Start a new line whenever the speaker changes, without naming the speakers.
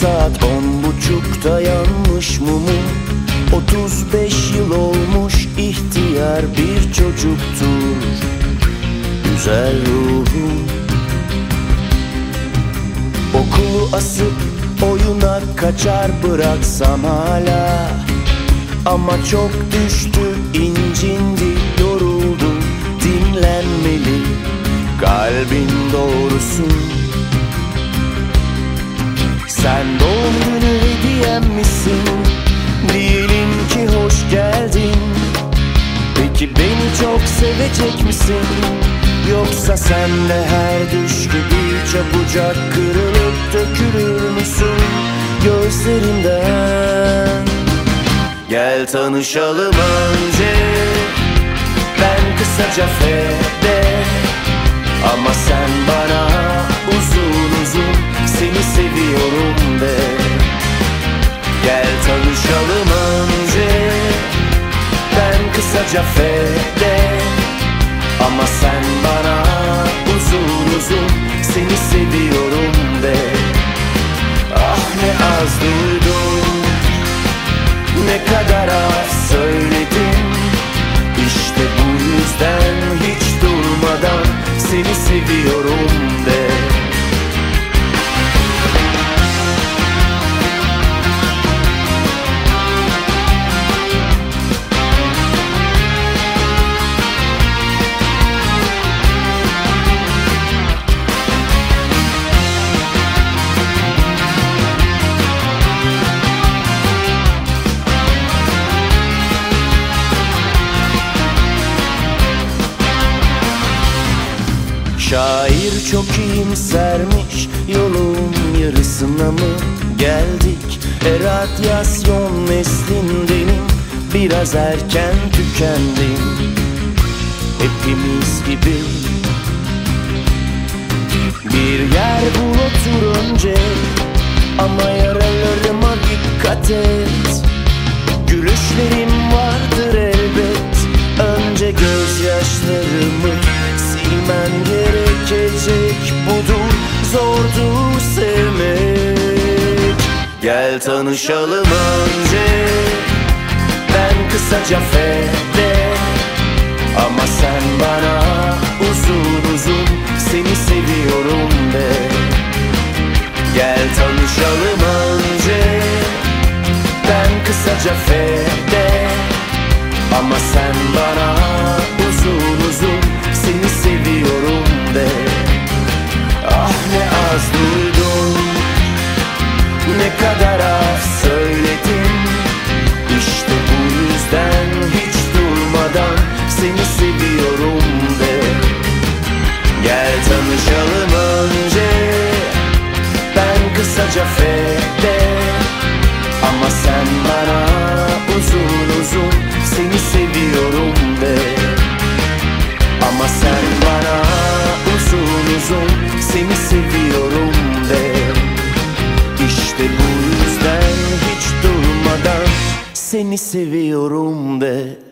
Saat on buçukta yanmış mumum 35 yıl olmuş ihtiyar bir çocuktur. Güzel ruhum Okulu asıp oyuna kaçar bıraksam hala. Ama çok düştü incindi yoruldu dinlenmeli. Kalbin doğrusu Sen doğum günü hediyem misin? Diyelim ki hoş geldin Peki beni çok sevecek misin? Yoksa sen de her düş gibi çabucak kırılıp dökülür müsün gözlerimden? Gel tanışalım önce Ben kısaca fede Ama sen bana Kısaca fede Ama sen bana uzun uzun Seni seviyorum Şair çok iyimsermiş Yolun yarısına mı geldik? E radyasyon neslindenim Biraz erken tükendim. Hepimiz gibi. Bir yer bul otur önce Ama yaralarıma dikkat et Gel tanışalım önce. Ben kısaca fede Ama sen bana uzun uzun Seni seviyorum de. Gel tanışalım önce. Ben kısaca fede Ama sen bana uzun uzun Seni seviyorum de. Gel tanışalım önce Ben kısaca fede Ama sen bana uzun uzun Seni seviyorum de. Ama sen bana uzun uzun Seni seviyorum de. İşte bu yüzden hiç durmadan Seni seviyorum de